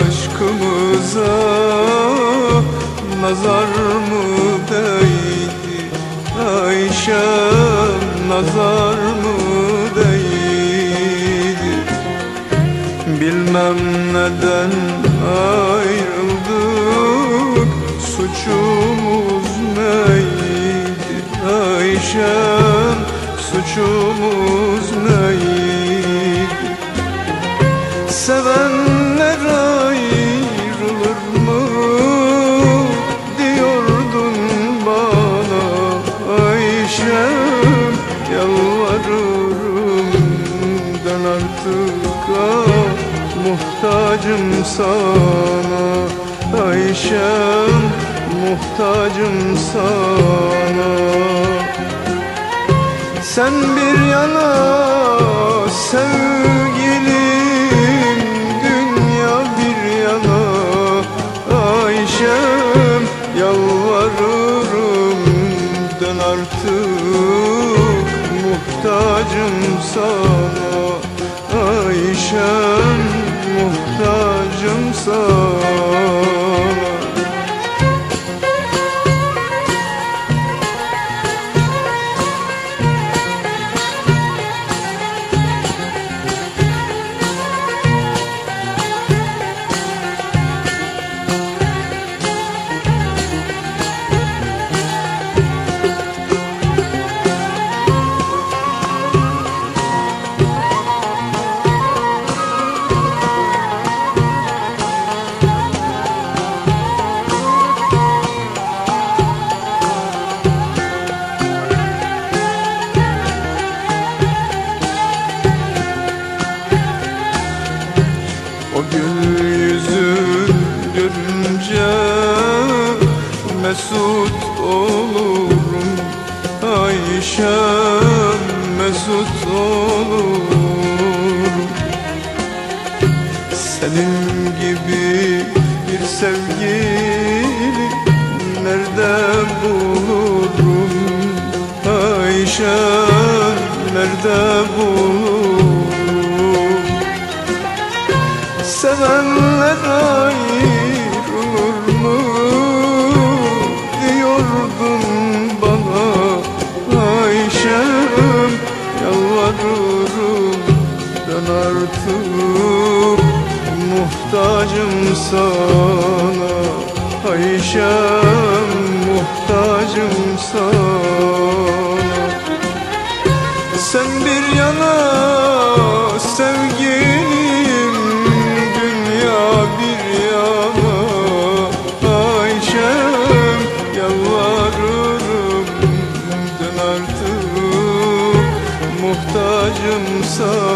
aşkımıza nazar mı değdi? Ayşem nazar mı değdi? Bilmem neden ayrıldık Suçumuz neydi? Ayşem Suçumuz neydi? Sevenler ah, Muhtacım sana. Ayşem Muhtacım sana. Sen bir yana sevgilim Dünya bir yana. Ayşem Yalvarırım dön artık Muhtacım sana Ayşem Muhtacım sana Senin gibi bir sevgili nerede bulurum? Ayşem nerede bulurum? Sevenler ayrılır mı? Diyordun bana Ayşem yalvarırım dön artık Muhtacım sana. Ayşem muhtacım sana. Sen bir yana sevgilim Dünya bir yana. Ayşem Yalvarırım dön artık Muhtacım sana